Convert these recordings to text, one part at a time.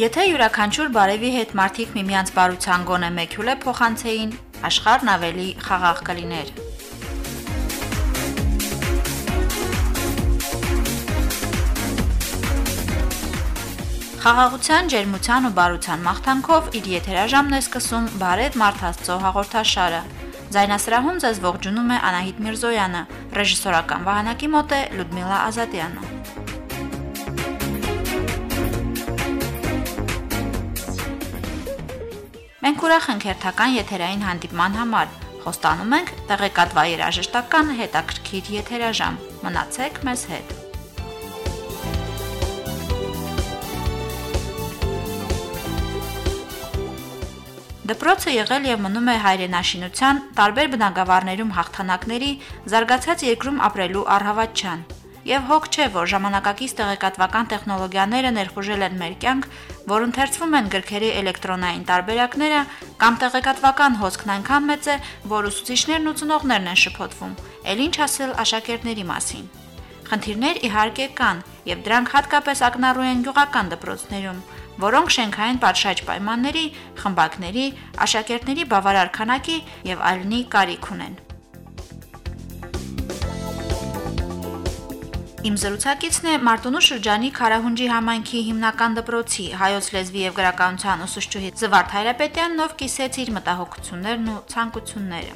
Եթե յուրաքանչյուր բարևի հետ մարդիկ միմյանց բարության գոնե մեկ հյուլ է փոխանցեին, աշխարհն ավելի խաղաղ կլիներ։ Խաղաղության, ջերմության ու բարության մաղթանքով իր եթերաժամն է սկսում Բարև Մարդ Աստծո հաղորդաշարը։ Ձայնասրահում ձեզ ողջունում է Անահիտ Միրզոյանը, ռեժիսորական վահանակի մոտ է Լյուդմիլա Ազատյանը։ Մենք ուրախ ենք հերթական եթերային հանդիպման համար։ Խոստանում ենք տեղեկատվա երաժշտական հետաքրքիր եթերաժամ։ Մնացեք մեզ հետ։ Դպրոցը եղել եւ մնում է հայրենաշինության տարբեր բնակավարներում հաղթանակների զարգացած երկրում ապրելու առհավատչան։ Եվ հոգ չէ, որ ժամանակակից տեղեկատվական տեխնոլոգիաները ներխուժել են մեր կյանք, որ ընթերցվում են գրքերի էլեկտրոնային տարբերակները կամ տեղեկատվական հոսքն այնքան մեծ է, որ ուսուցիչներն ու ծնողներն են շփոթվում։ Էլ ինչ ասել աշակերտների մասին։ Խնդիրներ իհարկե կան, եւ դրանք հատկապես ակնառու են գյուղական դպրոցներում, որոնք շենքային պատշաճ պայմանների, խմբակների, աշակերտների բավարար քանակի եւ այլնի կարիք ունեն։ Իմ զրուցակիցն է Մարտունու շրջանի Խարահունջի համայնքի հիմնական դպրոցի հայոց լեզվի եւ գրականության ուսուցչուհի Զվարթ Հայրապետյանն, ով կիսեց իր մտահոգություններն ու ցանկությունները։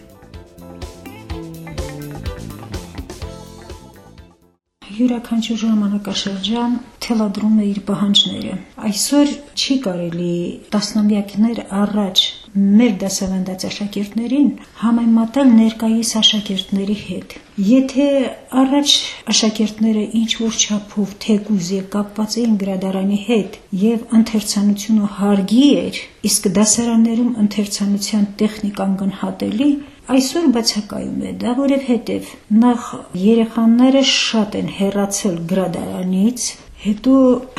յուրաքանչյուր ժամանակաշրջան թելադրում է իր պահանջները։ Այսօր չի կարելի տասնամյակներ առաջ մեր դասավանդած աշակերտներին համեմատել ներկայիս աշակերտների հետ։ Եթե առաջ աշակերտները ինչ որ չափով թեկուզ եւ կապված էին գրադարանի հետ եւ ընթերցանությունը հարգի էր, իսկ դասարաններում ընթերցանության տեխնիկան գնահատելի, Այսօր բացակայում է դա, որովհետև նախ երեխաները շատ են հեռացել գրադարանից, հետո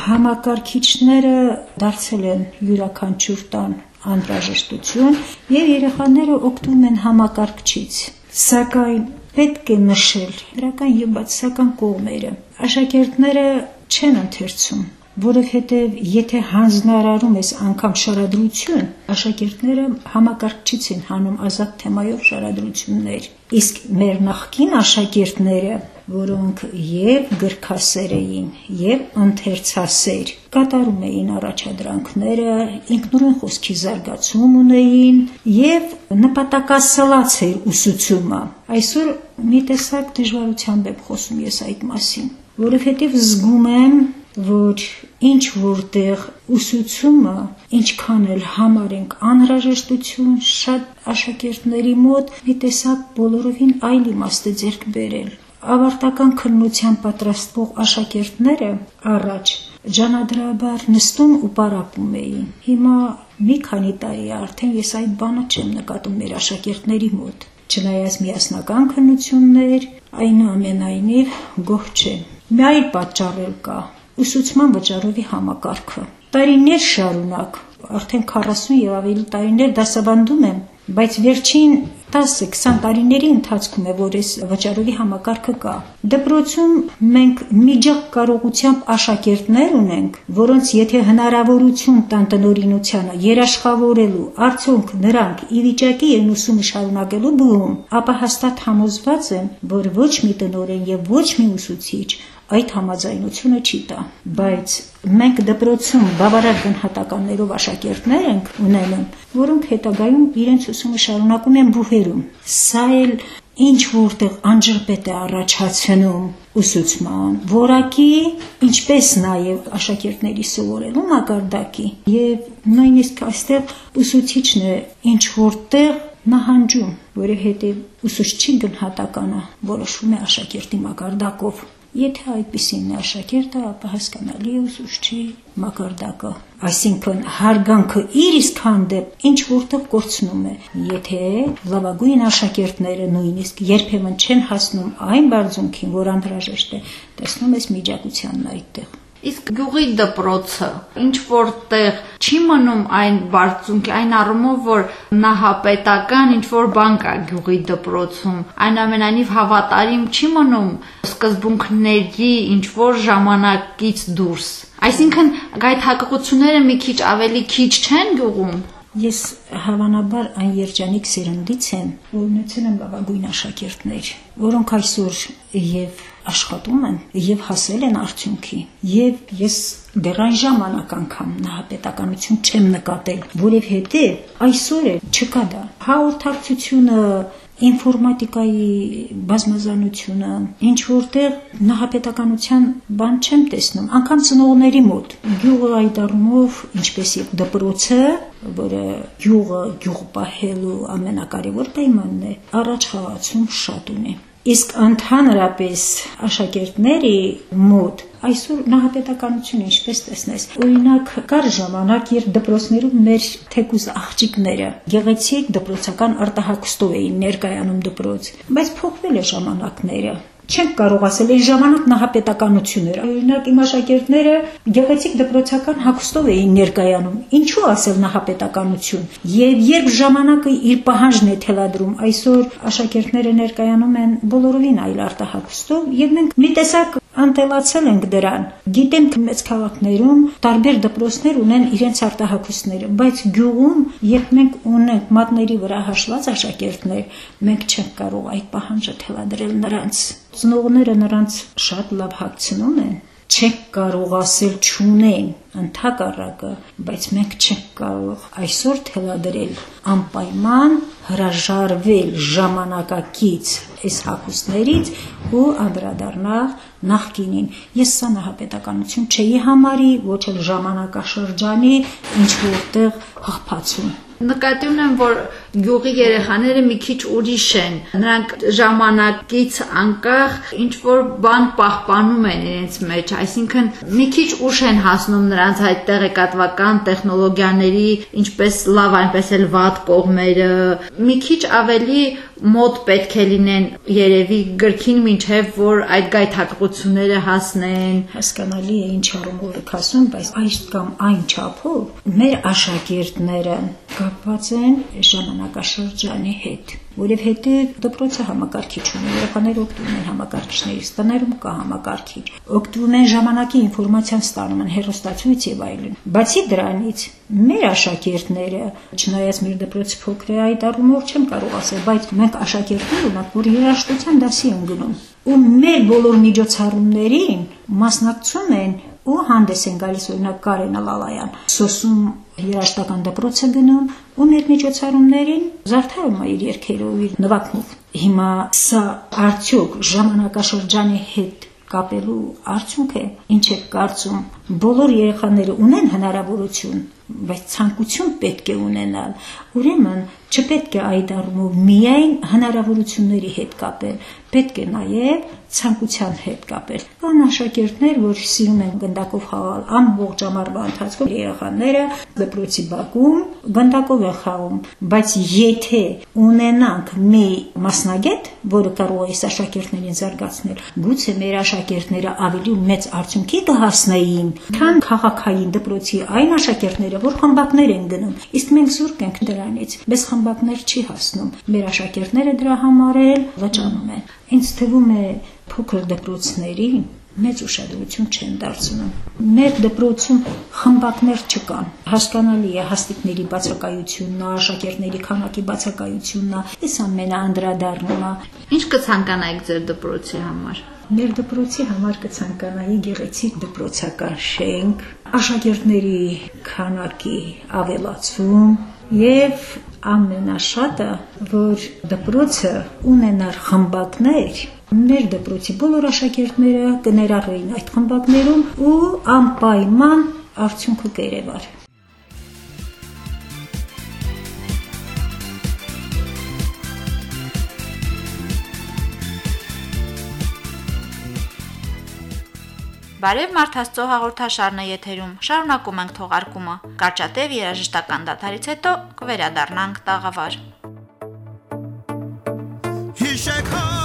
համակարգիչները դարձել են յուրաքանչյուր տան անհրաժեշտություն եւ երեխաները օգտվում են համակարգչից։ Սակայն պետք է նշել դրական եւ բացասական կողմերը։ Աշակերտները չեն ընթերցում որովհետև եթե հանձնարարում ես անգամ շարադրություն, աշակերտները համակարգչից են հանում ազատ թեմայով շարադրություններ։ Իսկ մեր նախկին աշակերտները, որոնք եւ գրքասեր էին, եւ ընթերցասեր, կատարում էին առաջադրանքները, ինքնուրույն խոսքի զարգացում ունեին եւ նպատակասլաց էր ուսուցումը։ Այսօր մի տեսակ դժվարությամբ եմ խոսում ես այդ մասին, որովհետև զգում եմ, որ ինչ որտեղ ուսուցումը ինչքան էլ համարենք անհրաժեշտություն շատ աշակերտների մոտ մի տեսակ բոլորովին այլ իմաստ ձեռք բերել ավարտական քննության պատրաստվող աշակերտները առաջ ջանադրաբար նստում ու պարապում էին հիմա մի քանի տարի արդեն ես այդ բանը չեմ նկատում մեր աշակերտների մոտ չնայած միասնական քննություններ այնուամենայնիվ գոհ չեմ մի այլ պատճառ կա ուսուցման վճարովի համակարգը։ Տարիներ շարունակ, արդեն 40 եւ ավելի տարիներ դասավանդում եմ, բայց վերջին 10-20 տարիների ընթացքում է, որ այս վճարովի համակարգը կա։ Դպրոցում մենք միջակ կարողությամբ աշակերտներ ունենք, որոնց եթե հնարավորություն տան տնօրինությանը երաշխավորելու, արդյոք նրանք ի վիճակի են ուսումը շարունակելու բուհում, ապա հաստատ համոզված եմ, որ ոչ մի տնօրեն եւ ոչ մի ուսուցիչ այդ համաձայնությունը չի տա բայց մենք դպրոցում բավարար գնահատականներով աշակերտներ ենք ունենում որոնք հետագայում իրենց ուսումը շարունակում են բուհերում սա էլ ինչ որտեղ անջրպետ է առաջացնում ուսուցման որակի ինչպես նաև աշակերտների սովորելու մակարդակի եւ նույնիսկ այստեղ ուսուցիչն է ինչ որտեղ նահանջում որովհետեւ ուսուցչի գնահատականը որոշվում է աշակերտի մակարդակով Եթե այդպեսին է աշակերտը, ապա հասկանալի է ուսուցչի մակարդակը։ Այսինքն հարգանքը իր իսկ հանդեպ ինչ որտեղ կորցնում է։ Եթե լավագույն աշակերտները նույնիսկ երբեմն չեն հասնում այն բարձունքին, որ անհրաժեշտ է, տեսնում ես միջակցությանն այդտեղ։ Իսկ գյուղի դպրոցը ինչ որտեղ չի մնում այն բարձունքի, այն առումով, որ նահապետական ինչ որ բան կա գյուղի դպրոցում, այնուամենայնիվ հավատարիմ չի մնում սկզբունքների ինչ որ ժամանակից դուրս։ Այսինքն այդ հակողությունները մի քիչ ավելի քիչ չեն գյուղում։ Ես հավանաբար այն երջանիկ սերնդից եմ, որ ունեցել եմ լավագույն աշակերտներ, որոնք այսօր եւ աշխատում են եւ հասել են արդյունքի։ Եվ ես դեռ այն ժամանակ անգամ նահապետականություն չեմ նկատել, որովհետեւ այսօր է չկա դա։ Հաղորդակցությունը ինֆորմատիկայի բազմազանությունը, ինչ որտեղ նահապետականության բան չեմ տեսնում, անկամ ծնողների մոտ։ Գյուղը այդ առումով, ինչպես եւ դպրոցը, որը գյուղը գյուղ պահելու ամենակարևոր պայմանն է, առաջ խաղացում շատ ունի։ Իսկ ընդհանրապես աշակերտների մոտ այսօր նահապետականությունը ինչպես տեսնես օրինակ կար ժամանակ երբ դպրոցներում մեր թեկուզ աղջիկները գեղեցիկ դպրոցական արտահայտստով էին ներկայանում դպրոց բայց փոխվել է ժամանակները չենք կարող ասել այն ժամանակ նահապետականություն էր։ Օրինակ իմ աշակերտները գեղեցիկ դպրոցական հագուստով էին ներկայանում։ Ինչու ասել նահապետականություն։ Եվ երբ ժամանակը իր պահանջն է թելադրում, այսօր աշակերտները ներկայանում են բոլորովին այլ արտահագուստով եւ մենք մի տեսակ անտելացել ենք դրան։ Գիտենք մեծ քաղաքներում տարբեր դպրոցներ ունեն իրենց արտահայտությունները, բայց գյուղում, երբ մենք ունենք մատների վրա հաշված աշակերտներ, մենք չենք կարող այդ պահանջը թելադրել նրանց։ Ծնողները նրանց շատ լավ հագցնում են, չենք կարող ասել չունեն ընդհակառակը, բայց մենք չենք կարող այսօր թելադրել անպայման հրաժարվել ժամանակակից այս հակուսներից ու անդրադառնալ նախկինին։ Ես սա նահապետականություն չէի համարի, ոչ էլ ժամանակաշրջանի ինչ որտեղ հաղթացում։ Նկատի ունեմ, որ գյուղի երեխաները մի քիչ ուրիշ են։ Նրանք ժամանակից անկախ ինչ որ բան պահպանում են իրենց մեջ, այսինքն մի քիչ ուշ են հասնում նրանց այդ տեղեկատվական տեխնոլոգիաների, ինչպես լավ, այնպես էլ վատ կողմերը։ Մի քիչ ավելի մոտ պետք է լինեն երևի գրքին մինչև որ այդ գայթակղությունները հասնեն հասկանալի է ինչ առումով եք ասում բայց այս կամ այն չափով մեր աշակերտները կապված են ժամանակաշրջանի հետ որովհետև դպրոցը համակարգիչ ունի, երեխաները օգտվում են համակարգիչներից, տներում կա համակարգիչ, օգտվում են ժամանակի ինֆորմացիան ստանում են հերոստացույց եւ այլն։ Բացի դրանից, մեր աշակերտները, չնայած մեր դպրոցը փոքր է այդ առումով չեմ կարող ասել, բայց մենք աշակերտներ ունենք, որ երաժշտության դասի են գնում ու մեր բոլոր միջոցառումներին մասնակցում են ու հանդես են գալիս օրինակ Կարենը Լալայան սոսում երաշտական դպրոց է գնում ու մեր միջոցառումներին զարդարում է իր երկերով իր նվագով հիմա սա արդյոք ժամանակաշրջանի հետ կապելու արդյունք է ինչ է կարծում բոլոր երեխաները ունեն հնարավորություն բայց ցանկություն պետք է ունենալ ուրեմն չպետք է այդ առումով միայն հնարավորությունների հետ կապել պետք է նաև ցանկության հետ կապել։ Կան աշակերտներ, որ սիրում են գնդակով խաղալ ամբողջ ժամարվա ընթացքում երեխաները դպրոցի բակում գնդակով են խաղում, բայց եթե ունենանք մի մասնագետ, որը կարող է այս աշակերտներին զարգացնել, գուցե մեր աշակերտները ավելի մեծ արդյունքի կհասնեին, քան քաղաքային դպրոցի այն աշակերտները, որ խմբակներ են գնում։ Իսկ մենք զուրկ ենք դրանից, բայց խմբակներ չի հասնում։ Մեր աշակերտները դրա համար էլ վճանում են։ Ինձ թվում է փոքր դպրոցներին մեծ ուշադրություն չեն դարձնում։ Մեր դպրոցում խմբակներ չկան։ Հասկանալի է հաստիկների բացակայությունն, աշակերտների քանակի բացակայությունն, այս ամենը անդրադառնում է։ Ինչ կցանկանայիք ձեր դպրոցի համար։ Մեր դպրոցի համար կցանկանայի գեղեցիկ դպրոցական շենք, աշակերտների քանակի ավելացում, եւ ամենաշատը, որ դպրոցը ունենար խմբակներ, մեր դպրոցի բոլոր աշակերտները կներառեին այդ խմբակներում ու անպայման արդյունքը կերևար։ Բարև Մարթաստո հաղորդաշարն է եթերում։ Շարունակում ենք թողարկումը։ Կարճատև երաժշտական դաթարից հետո կվերադառնանք տաղավար։ Հիշեք հայրտիկ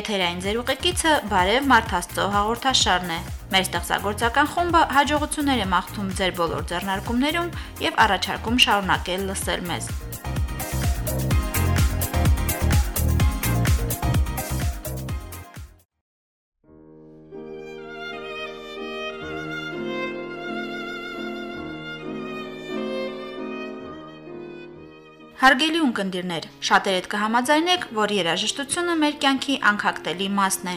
Եթերային ձեր ուղեկիցը Բարև Մարթաստո հաղորդաշարն է։ Մեր ստեղծագործական խումբը հաջողություններ է մաղթում ձեր բոլոր ձեռնարկումներում եւ առաջարկում շարունակել լսել մեզ։ Հարգելի ունկնդիրներ, շատերդ կհամաձայնեք, որ երաժշտությունը մեր կյանքի անկախտելի մասն է։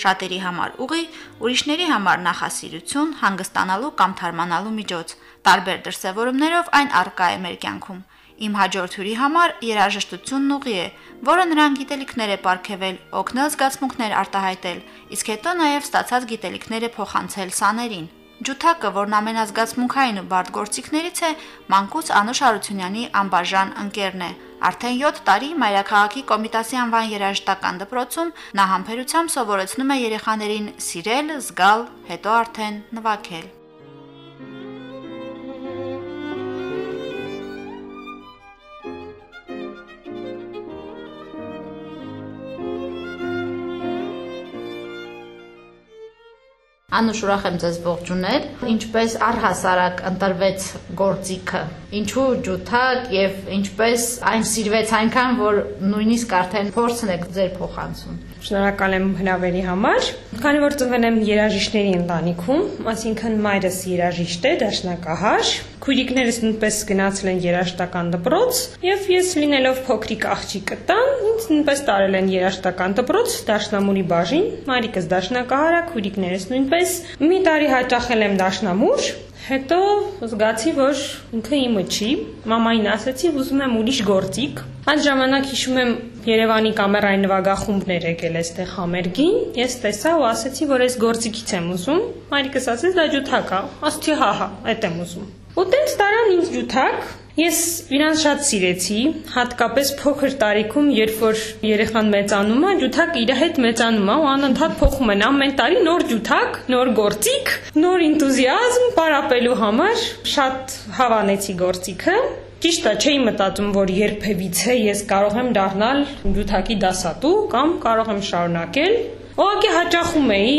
Շատերի համար ուղի, ուրիշների համար նախասիրություն, հանգստանալու կամ թարմանալու միջոց։ Տարբեր դրսևորումներով այն արկա է մեր կյանքում։ Իմ հաջորդ հյուրի համար երաժշտությունն ուղի է, որը նրան գիտելիքներ է ապարգևել, օգնել զգացմունքներ արտահայտել, իսկ հետո նաև ստացած գիտելիքները փոխանցել սաներին։ Ջութակը, որն ամենազգացմունքային ու բարդ գործիքներից է, Մանկուց Անուշ Հարությունյանի անբաժան ընկերն է։ Արդեն 7 տարի Մայրաքաղաքի Կոմիտասի անվան երաժշտական դպրոցում նա համբերությամբ սովորեցնում է երեխաներին սիրել, զգալ, հետո արդեն նվագել։ Անուշ ուրախ եմ ձեզ ողջունել։ Ինչպես առհասարակ ընտրվեց գործիքը, ինչու ջութակ եւ ինչպես այն սիրվեց այնքան, որ նույնիսկ արդեն փորձն եք ձեր փոխանցում։ Շնորհակալ եմ հրավերի համար։ Քանի որ ծնվել եմ երաժիշտների ընտանիքում, այսինքն մայրս երաժիշտ է, դաշնակահար, քույրիկներս նույնպես գնացել են երաժշտական դպրոց, եւ ես լինելով փոքրիկ աղջիկ կտան, ինձ նույնպես տարել են երաժշտական դպրոց, դաշնամուրի բաժին, մայրիկս դաշնակահար է, քույրիկներս նույնպես։ Մի տարի հաճախել եմ դաշնամուր, Հետո զգացի, որ ինքը իմը չի։ Մամային ասացի, ուզում եմ ուրիշ գործիկ։ Այդ ժամանակ հիշում եմ Երևանի կամերային նվագախումբներ եկել էստեղ համերգին։ Ես տեսա ու ասացի, որ այս գործիքից եմ ուզում։ Մայրիկս ասեց, դա ջութակ է։ Ասացի, հա, հա, այդ եմ ուզում։ Ու տենց տարան ինձ ջութակ, Ես իրան շատ սիրեցի, հատկապես փոքր տարիքում, երբ որ երեխան մեծանում է, ջութակը իր հետ մեծանում է ու անընդհատ փոխում են ամեն տարի նոր ջութակ, նոր գործիք, նոր ինտուզիազմ պարապելու համար շատ հավանեցի գործիքը Ճիշտ է, չէի մտածում, որ երբևիցե ես կարող եմ դառնալ ջութակի դասատու կամ կարող եմ շարունակել։ Ուղղակի հաճախում էի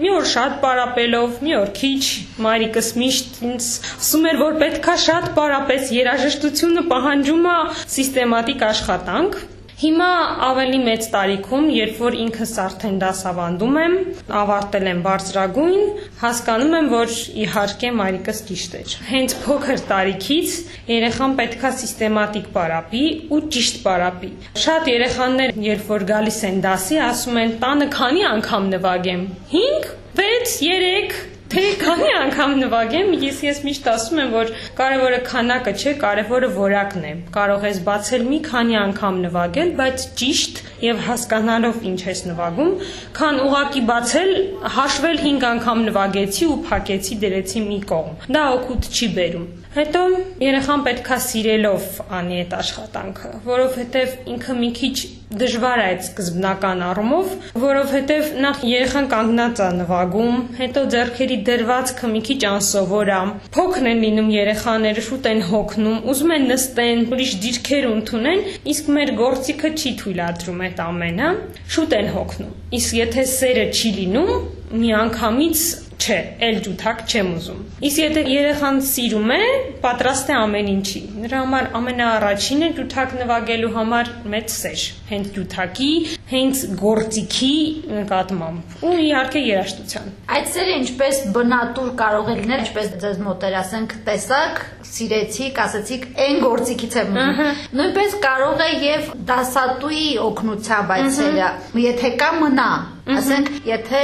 մի օր շատ պարապելով, մի օր քիչ, մայրիկս միշտ ինձ ասում էր, որ պետքա շատ պարապես, երաժշտությունը պահանջում է սիստեմատիկ աշխատանք, Հիմա ավելի մեծ տարիքում, երբ որ ինքս արդեն դասավանդում եմ, ավարտել եմ բարձրագույն, հասկանում եմ, որ իհարկե մայրիկս ճիշտ էր։ Հենց փոքր տարիքից երեխան պետքա սիստեմատիկ պարապի ու ճիշտ պարապի։ Շատ երեխաներ, երբ որ գալիս են դասի, ասում են՝ «Տանը քանի անգամ նվագեմ»։ 5, 6, 3 Թե քանի անգամ նվագեմ, ես ես միշտ ասում եմ, որ կարևորը քանակը չէ, կարևորը որակն է։ Կարող ես բացել մի քանի անգամ նվագել, բայց ճիշտ եւ հասկանալով ինչ ես նվագում, քան ուղակի բացել, հաշվել 5 անգամ նվագեցի ու փակեցի դրեցի մի կողմ։ Դա օգուտ չի բերում։ Հետո երեխան պետքա սիրելով անի այդ աշխատանքը, որովհետև ինքը մի քիչ դժվար է այդ սկզբնական առումով, որովհետև նախ երեխան կանգնած է նվագում, հետո ձեռքերի դրվածքը մի քիչ անսովոր է։ Փոքր են լինում երեխաները, շուտ են հոգնում, ուզում են նստեն, ուրիշ դիրքեր ընդունեն, իսկ մեր գործիքը չի թույլատրում այդ ամենը, շուտ են հոգնում։ Իսկ եթե սերը չի լինում, միանգամից չէ, էլ ջութակ չեմ ուզում։ Իսկ եթե երեխան սիրում է, պատրաստ է ամեն ինչի։ Նրա համար ամենաառաջինը ջութակ նվագելու համար մեծ սեր, հենց ջութակի, հենց գործիքի նկատմամբ ու իհարկե երաժշտության։ Այդ սերը ինչպես բնատուր կարող է լինել, ինչպես ձեզ մոտեր ասենք, տեսակ, սիրեցիք, ասացիք, այն գործիքից եմ ուզում։ Նույնպես կարող է եւ դասատուի օգնությամբ այդ սերը, եթե կա մնա Ասենք, եթե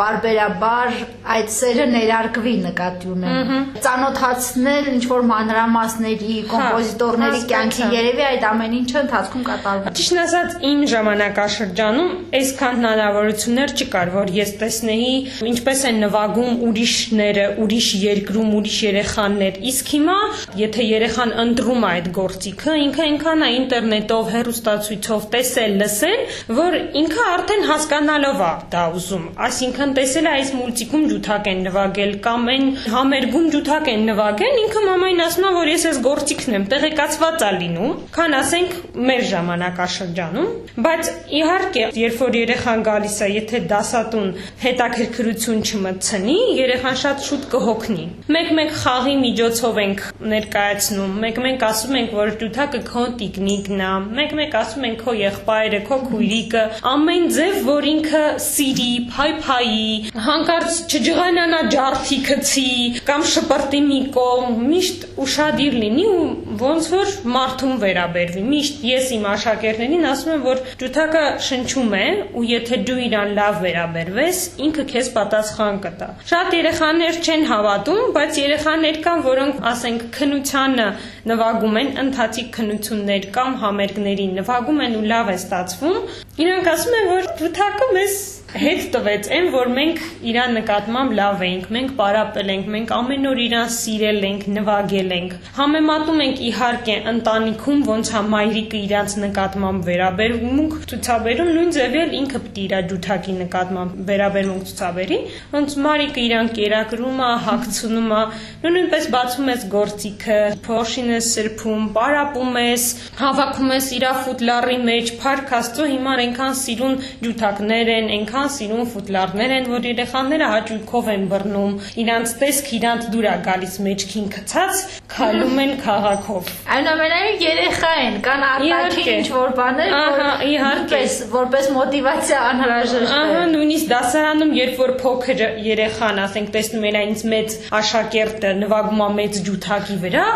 բարբերաբար այդ սերը ներարկվի նկատի ունեմ։ Ծանոթացնել ինչ որ մանրամասների, հա, կոմպոզիտորների կյանքի երևի այդ ամեն ինչը ընթացքում կատարվում։ Ճիշտ ասած, իմ ժամանակաշրջանում այսքան հնարավորություններ չկար, որ ես տեսնեի ինչպես են նվագում ուրիշները, ուրիշ երկրում ուրիշ երեխաներ։ Իսկ հիմա, եթե երեխան ընտրում է այդ գործիքը, ինքը այնքան է ինտերնետով, հեռուստացույցով տեսել, լսել, որ ինքը արդեն հասկանալով է դա ուզում։ Այսինքն տեսել է այս մուլտիկում ջութակ են նվագել կամ այն համերգում ջութակ են նվագել, ինքը մամային ասում է, որ ես այս գործիքն եմ, տեղեկացված է լինում, քան ասենք մեր ժամանակաշրջանում անում, բայց իհարկե, երբ որ երեխան գալիս է, եթե դասատուն հետաքրքրություն չմտցնի, երեխան շատ շուտ կհոգնի։ Մեկ-մեկ խաղի միջոցով ենք ներկայացնում, մեկ-մեկ ասում ենք, որ դութակը քո տիկնիկն է, մեկ-մեկ ասում ենք քո եղբայրը, քո քույրիկը, ամեն ձև, որ ինքը սիրի, փայփայի, հանկարծ չջղանանա ջարդի գցի կամ շպրտի մի կողմ, միշտ ուշադիր լինի ու ոնց որ մարդուն վերաբերվի։ Միշտ ես իմ աշակերտներին ասում եմ, որ ջութակը շնչում է ու եթե դու իրան լավ վերաբերվես, ինքը քեզ պատասխան կտա։ Շատ երեխաներ չեն հավատում, բայց երեխաներ կան, որոնք ասենք քնությանը նվագում են, ընթացիկ քնություններ կամ համերգների նվագում են ու լավ է ստացվում։ Իրանք ասում են, որ ջութակը մեզ հետ տվեց այն, որ մենք իրան նկատմամբ լավ էինք, մենք պարապել ենք, մենք ամեն օր իրան սիրել ենք, նվագել ենք։ Համեմատում ենք իհարկե ընտանիքում ոնց հա մայրիկը իրանց նկատմամբ վերաբերմունք ցուցաբերում, նույն ձևի էլ ինքը պիտի իր ջութակի նկատմամբ վերաբերմունք ցուցաբերի, ոնց մայրիկը իրան կերակրում է, հագցնում է, նույնպես բացում ես գործիքը, փոշին ես սրբում, պարապում ես, հավաքում ես իր ֆուտլարի մեջ, փառք Աստծո, հիմա այնքան սիրուն ջութակներ են, այնքան այնքան սիրուն ֆուտլարներ են, որ երեխաները հաճույքով են բռնում, իրանց տեսք իրանց դուր է գալիս մեջքին գցած, քալում են քաղաքով։ Այնուամենայնիվ երեխա են, կան արտաքին ինչ որ բաներ, որ իհարկե որպես մոտիվացիա անհրաժեշտ է։ Ահա, նույնիսկ դասարանում, երբ որ փոքր երեխան, ասենք, տեսնում են այնց մեծ աշակերտը նվագում է մեծ ջութակի վրա,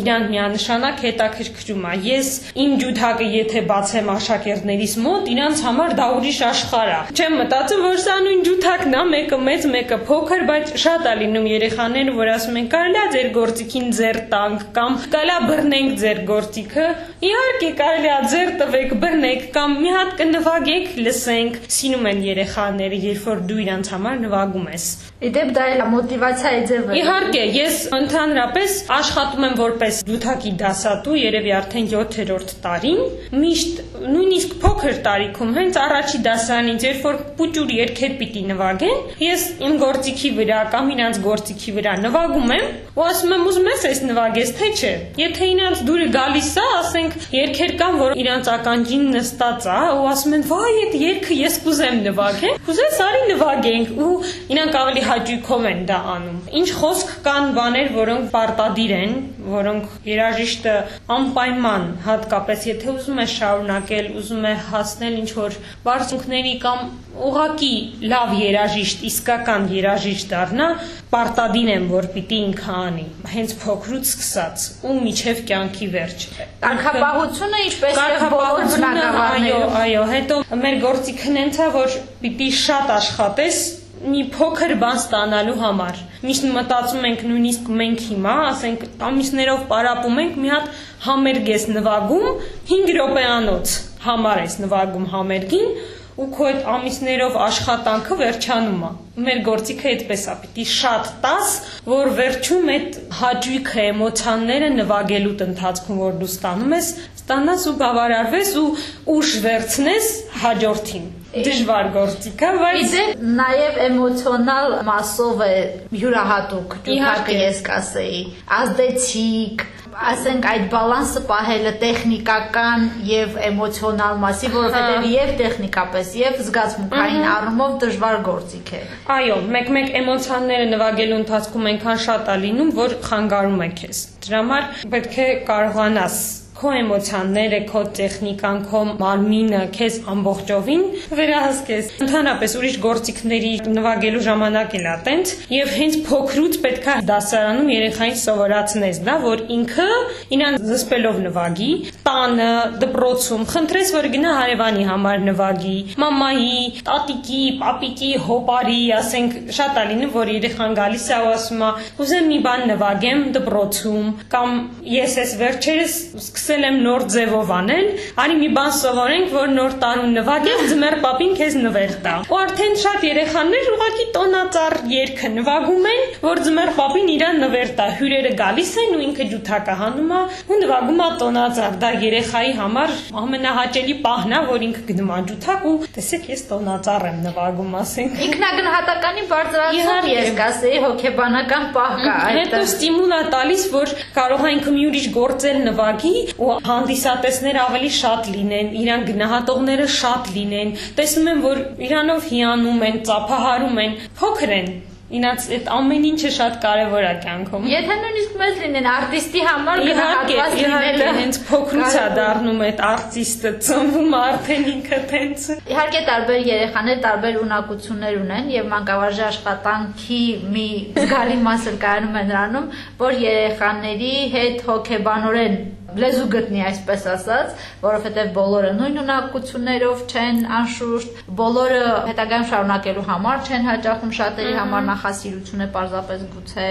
իրան միանշանակ հետաքրքրում է։ Ես իմ ջութակը եթե բացեմ աշակերտներիս մոտ, իրանց համար դա ուրիշ աշխարհ է։ Չեմ մտածում, որ սա նույն ջութակն է, մեկը մեծ, մեկը փոքր, բայց շատ է լինում երեխաները, որ ասում են, կարելի է ձեր գործիքին ձեր տանք կամ կարելի է բռնենք ձեր գործիքը։ Իհարկե կարելի է ձեր տվեք, բռնեք կամ մի հատ կնվագեք, լսենք։ Սինում են երեխաները, երբ որ դու իրանց համար նվագում ես։ Իդեպ դա էլ մոտիվացիայի ձև է։ Իհարկե, ես ընդհանրապես աշխատում եմ որպես ջութակի դասատու, երևի արդեն 7-րդ տարին, միշտ նույնիսկ փոքր տարիքում, հենց առաջի դասարանից, երբ որ պուճուր երգեր պիտի նվագեն, ես իմ գործիքի վրա կամ իրանց գործիքի վրա նվագում եմ ու ասում եմ ուզում ես այս նվագես թե չէ։ Եթե իրանց դուրը գալիս է, ասենք երգեր կան, որ իրանց ականջին նստած է ու ասում են՝ «Վայ, այդ երգը ես կուզեմ նվագել»։ Կուզես արի նվագենք ու իրանք ավելի հաճույքով են դա անում։ Ինչ խոսք կան բաներ, որոնք պարտադիր են, որոնք երաժիշտը անպայման, հատկապես եթե ուզում է շարունակել, ուզում է հասնել ինչ որ բարձունքների կամ ուղակի լավ երաժիշտ, իսկական երաժիշտ դառնա, պարտադին եմ, որ պիտի ինքը անի, հենց փոքրուց սկսած ու միջև կյանքի վերջ։ Կարգապահությունը ինչպես է բոլոր Այո, բնակավարներում։ այո, հետո մեր գործիքն ենթա, որ պիտի շատ աշխատես մի փոքր բան ստանալու համար։ Միշտ մտածում ենք նույնիսկ մենք հիմա, ասենք ամիսներով պարապում ենք, մի հատ համերգ ես նվագում, 5 րոպեանոց համար ես նվագում համերգին ու քո այդ ամիսներով աշխատանքը վերջանում է։ Մեր գործիքը այդպես է, պիտի շատ տաս, որ վերջում այդ հաճույքը, էմոցիաները նվագելու ընթացքում, որ դու ստանում ես, ստանաս ու բավարարվես ու ուշ վերցնես հաջորդին դժվար գործիք է, բայց նաև էմոցիոնալ մասով է յուրահատուկ ջութակը ես կասեի ազդեցիկ ասենք այդ բալանսը պահելը տեխնիկական եւ էմոցիոնալ մասի, որովհետեւ եւ տեխնիկապես եւ զգացմունքային առումով դժվար գործիք է։ Այո, մեկ-մեկ էմոցիաները նվագելու ընթացքում այնքան շատ է լինում, որ խանգարում է քեզ։ Դրա համար պետք է կարողանաս քո էմոցիաները, քո տեխնիկան, քո մարմինը քեզ ամբողջովին վերահսկես։ Ընդհանրապես ուրիշ գործիքների նվագելու ժամանակ էլ ատենց եւ հենց փոքրուց պետքա դասարանում երեխային սովորացնես, դա որ ինքը ինան զսպելով նվագի, տանը, դպրոցում, խնդրես որ գնա հարևանի համար նվագի, մամայի, տատիկի, պապիկի, հոպարի, ասենք շատ է լինում որ երեխան գալիս է ու ասում է ուզեմ մի բան նվագեմ դպրոցում կամ ես ես վերջերս սկսել եմ նոր ձևով անել, արի մի բան սովորենք, որ նոր տարուն նվագել, ձմեռ պապին քեզ նվեր տա։ Ու արդեն շատ երեխաներ ուղղակի տոնածառ երգը նվագում են, որ ձմեռ պապին իրան նվեր տա։ Հյուրերը գալիս են ու ինքը ջութակը հանում է ու նվագում է տոնածառ։ Դա երեխայի համար ամենահաճելի պահն է, որ ինքը գնում է ջութակ ու տեսեք ես տոնածառ եմ նվագում, ասենք։ Ինքնագնահատականի բարձրացում ես կասեի հոգեբանական պահ կա այդտեղ։ Հետո ստիմուլ է տալիս, որ կարող է ինքը մի ուրիշ գործել նվագի ու հանդիսատեսները ավելի շատ լինեն, իրան գնահատողները շատ լինեն, տեսնում են, որ իրանով հիանում են, ծափահարում են, փոքր են, Ինձ այդ ամեն ինչը շատ կարևոր է կյանքում։ Եթե նույնիսկ մեզ լինեն արտիստի համար իհարկե, իհարկե հենց փոքրուց է դառնում այդ արտիստը ծնվում արդեն ինքը տենց։ Իհարկե տարբեր երեխաներ տարբեր ունակություններ ունեն եւ մանկավարժի աշխատանքի մի զգալի մասը կայանում է նրանում, որ երեխաների հետ հոգեբանորեն լեզու գտնի, այսպես ասած, որովհետև բոլորը նույն ունակություններով չեն, անշուշտ, բոլորը հետագայում շարունակելու համար չեն հաճախում, շատերի համար նախասիրություն է պարզապես գուցե։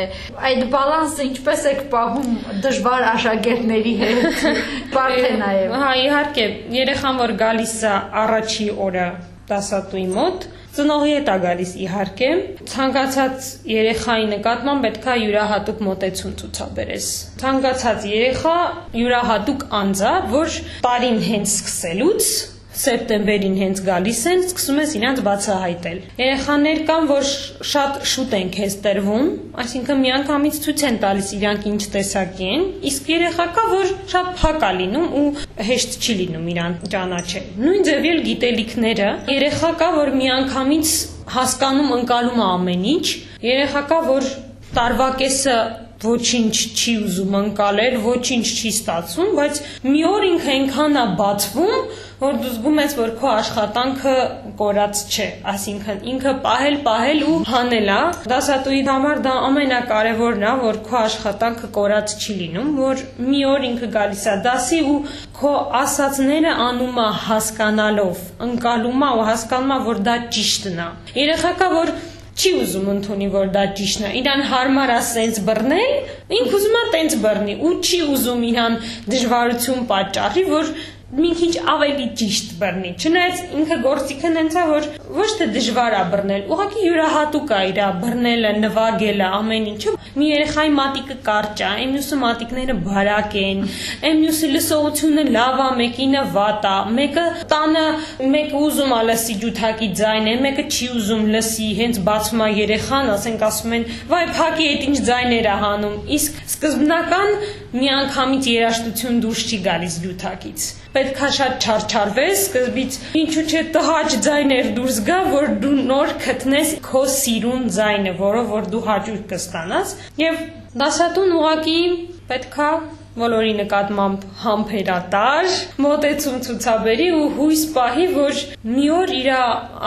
Այդ բալանսը ինչպես եք պահում դժվար աշակերտների հետ։ Բարդ է նաև։ Հա, իհարկե, երեխան որ գալիս է առաջի օրը դասատուի մոտ, Ծնողի հետ է գալիս իհարկե, ցանկացած երեխայի նկատմամբ պետքա յուրահատուկ մոտեցում ցուցաբերես։ Ցանկացած երեխա յուրահատուկ անձ է, որ տարին հենց սկսելուց սեպտեմբերին հենց գալիս են, սկսում ես իրանց բացահայտել։ Երեխաներ կան, որ շատ շուտ են քեզ տրվում, այսինքն միանգամից ցույց են տալիս իրանք ինչ տեսակի են, իսկ երեխա կա, որ շատ փակ է լինում ու հեշտ չի լինում իրան ճանաչել։ Նույն ձև էլ գիտելիքները, երեխա կա, որ միանգամից հասկանում ընկալում է ամեն ինչ, երեխա կա, որ տարվա կեսը ոչինչ չի ուզում ընկալել, ոչինչ չի ստացվում, բայց մի օր ինքը այնքան է բացվում, որ դու զգում ես, որ քո աշխատանքը կորած չէ, այսինքն ինքը պահել, պահել ու հանել է։ Դասատուի համար դա ամենակարևորն է, որ քո աշխատանքը կորած չի լինում, որ մի օր ինքը գալիս է դասի ու քո ասածները անում է հասկանալով, ընկալում է ու հասկանում է, որ դա ճիշտն է։ Երեխա որ չի ուզում ընդունի, որ դա ճիշտն է։ Իրան հարմար է սենց բռնել, ինք ուզում է տենց բռնի ու չի ուզում իրան դժվարություն պատճառի, որ մի քիչ ավելի ճիշտ բռնի։ Չնայած ինքը գործիքը հենց է որ ոչ թե դժվար է բռնել, ուղղակի յուրահատուկ է իր բռնելը, նվագելը, ամեն ինչը։ Մի երեխայի մատիկը կարճ է, այն մյուսը մատիկները բարակ են, այն մյուսի լսողությունը լավ է, մեկինը վատ է, մեկը տանը մեկը ուզում է լսի ջութակի ձայն է, մեկը չի ուզում լսի, հենց բացում է երեխան, ասենք ասում են, վայ փակի այդ ինչ ձայներ է հանում։ Իսկ սկզբնական միանգամից երաշտություն դուրս չի գալիս ջութակից պետքա շատ չարչարվես, սկզբից ինչու՞ չէ տհաճ ձայներ դուրս գա, որ դու նոր գտնես քո սիրուն ձայնը, որով որ դու հաճույք կստանաս, եւ դասատուն ուղակի պետքա բոլորի նկատմամբ համբերատար մոտեցում ցուցաբերի ու հույս պահի, որ մի օր իր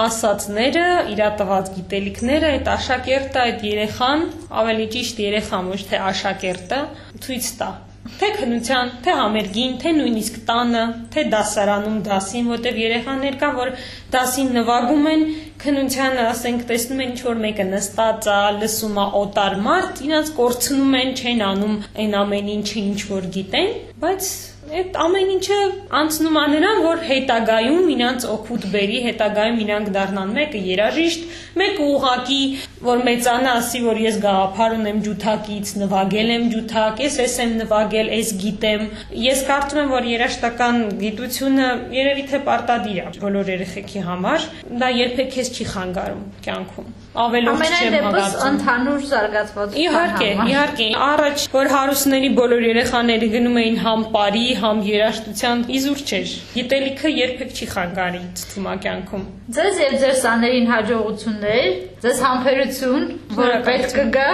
ասածները, իր տված գիտելիքները այդ աշակերտը, այդ երեխան, ավելի ճիշտ երեխան, ոչ թե աշակերտը, ցույց տա թե քնության, թե համերգին, թե նույնիսկ տանը, թե դասարանում դասին, որտեղ երեխաներ կան, որ դասին նվագում են, քնությանը, ասենք, տեսնում են ինչ որ մեկը նստած է, լսում է օտար մարդ, իրancs կորցնում են, չեն անում այն ամեն ինչը, ինչ որ գիտեն, բայց Այդ ամեն ինչը անցնում է նրան, որ հետագայում իրանց օգուտ բերի, հետագայում իրանք դառնան մեկը երաժիշտ, մեկը ուղակի, որ մեծանա, ասի, որ ես գաղափար ունեմ ջութակից, նվագել եմ ջութակ, ես ես եմ նվագել, ես գիտեմ։ Ես կարծում եմ, որ երաժշտական գիտությունը երևի թե պարտադիր է բոլոր երեխեքի համար, դա երբեք քեզ չի խանգարում կյանքում ավելորդ չեմ հավատում։ ընդհանուր զարգացված Իհարկե, իհարկե, առաջ որ հարուսների բոլոր երեխաները գնում էին համ բարի, համ երաշտության իզուր չէր։ Գիտելիքը երբեք չի խանգարի ցտումակյանքում։ Ձեզ եւ ձեր սաներին հաջողություններ, ձեզ համբերություն, որը պետք կգա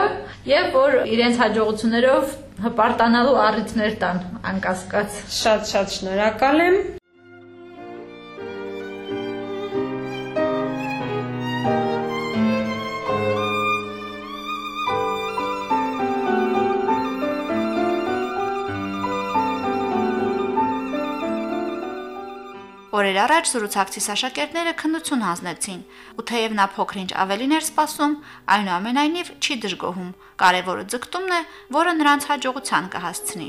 եւ որ իրենց հաջողություններով հպարտանալու առիթներ տան անկասկած։ Շատ-շատ շնորհակալ եմ։ Օրեր առաջ զրուցակցի աշակերտները քննություն հանձնեցին, ու թեև նա փոքրինչ ավելին էր սպասում, այնուամենայնիվ չի դժգոհում։ Կարևորը ձգտումն է, որը նրանց հաջողության կհասցնի։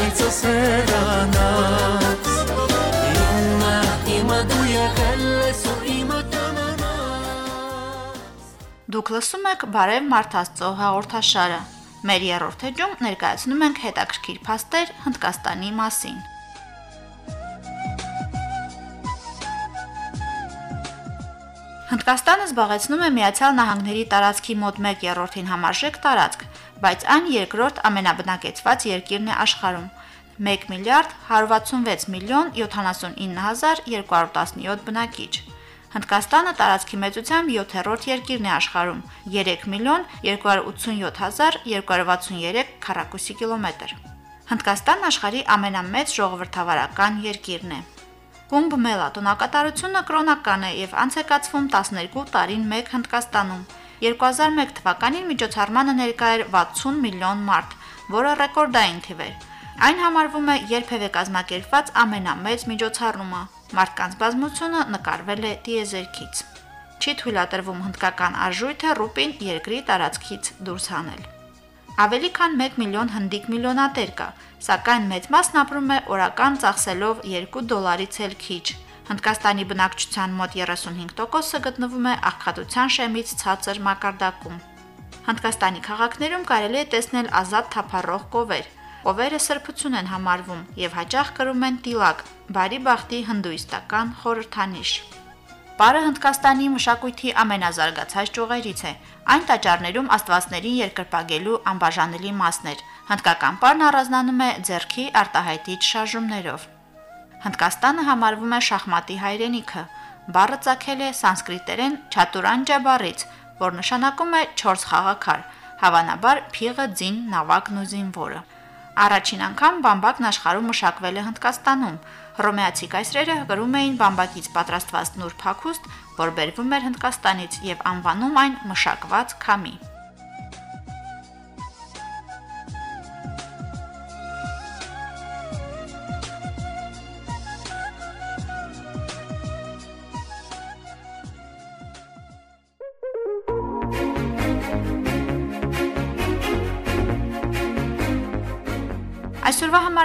Թե կողքիցս հերանաս Իմը, իմը դու եղել ես ու իմը կմնաս Դուք լսում եք Բարև Մարթաստծո հաղորդաշարը։ Մեր երրորդ էջում ներկայացնում ենք հետաքրքիր փաստեր Հնդկաստանի մասին։ Հնդկաստանը զբաղեցնում է Միացյալ Նահանգների տարածքի մոտ 1/3-ին համարժեք տարածք, բայց այն երկրորդ ամենաբնակեցված երկիրն է աշխարհում։ 1 միլիարդ 166 միլիոն 79217 բնակիչ։ Հնդկաստանը տարածքի մեծությամբ 7-րդ երկիրն է աշխարհում՝ 3 միլիոն 287263 քառակուսի կիլոմետր։ Հնդկաստանն աշխարհի ամենամեծ ժողովրդավարական երկիրն է։ Կումբ Մելա տոնակատարությունը կրոնական է եւ անց է կացվում 12 տարին մեկ Հնդկաստանում։ 2001 թվականին միջոցառմանը ներկա էր 60 միլիոն մարդ, որը ռեկորդային թիվ էր։ Այն համարվում է երբևէ կազմակերպված ամենամեծ միջոցառումը։ Մարդկանց բազմությունը նկարվել է տիեզերքից։ Չի թույլատրվում հնդկական արժույթը ռուպին երկրի տարածքից դուրս հանել։ Ավելի քան 1 միլիոն հնդիկ միլիոնատեր կա, սակայն մեծ մասն ապրում է օրական ծախսելով 2 դոլարից էլ քիչ։ Հնդկաստանի բնակչության մոտ 35%-ը գտնվում է աղքատության շեմից ցածր մակարդակում։ Հնդկաստանի քաղաքներում կարելի է տեսնել ազատ թափառող կովեր։ Կովերը սրբություն են համարվում եւ հաճախ կրում են տիլակ՝ բարի բախտի հնդուիստական խորհրդանիշ։ Պարը Հնդկաստանի մշակույթի ամենազարգացած ճյուղերից է։ Այն տաճարներում աստվածներին երկրպագելու անբաժանելի մասն էր։ Հնդկական պարն առանձնանում է ձեռքի արտահայտիչ շարժումներով։ Հնդկաստանը համարվում է շախմատի հայրենիքը։ Բառը ցակել է սանսկրիտերեն չատուրանջա բառից, որ նշանակում է 4 խաղակար, հավանաբար փիղը, ձին, նավակն ու զինվորը։ Առաջին անգամ բամբակն աշխարհում մշակվել է Հնդկաստանում։ Հռոմեացի կայսրերը գրում էին բամբակից պատրաստված նուրբ հագուստ, որ բերվում էր Հնդկաստանից եւ անվանում այն մշակված քամի։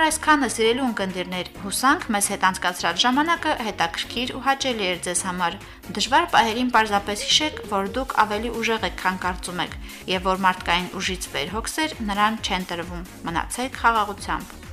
համար այսքանը սիրելի ունկնդիրներ, հուսանք մեզ հետ անցկացրած ժամանակը հետաքրքիր ու հաճելի էր ձեզ համար։ Դժվար պահերին պարզապես հիշեք, որ դուք ավելի ուժեղ եք, քան կարծում եք, եւ որ մարդկային ուժից վեր հոգսեր նրան չեն տրվում։ Մնացեք խաղաղությամբ։